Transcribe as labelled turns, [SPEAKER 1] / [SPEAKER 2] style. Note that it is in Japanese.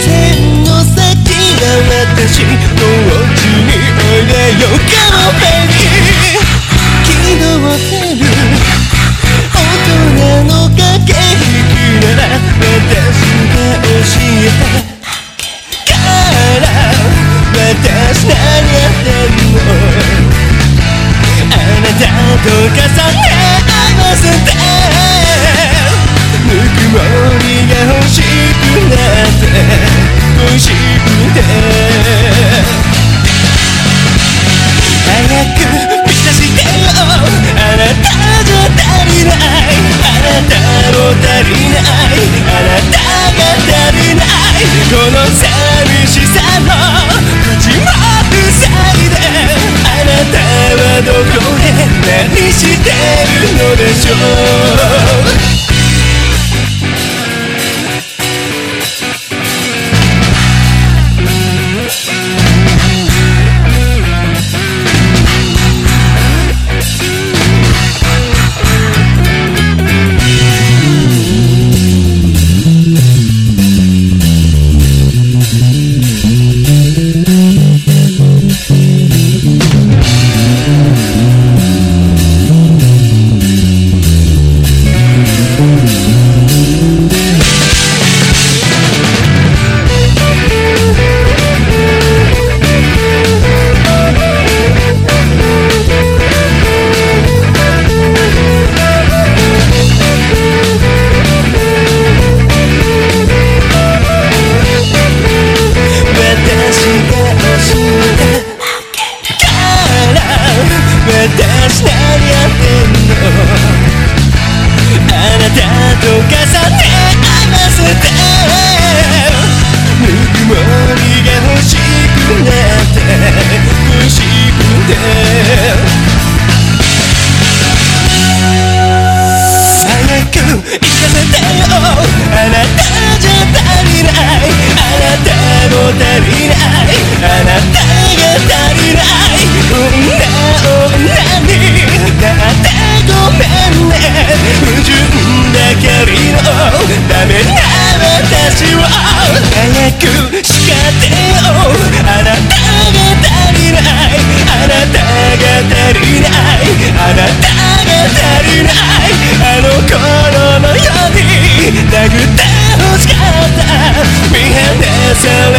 [SPEAKER 1] 線の先が私のお家においでよカモベ ready 私何やってんのあなた。と重ね合わせてぬくもりが欲しくなって欲しくて早く行かせてよあなた。じゃ足りないあなた。も足りない tell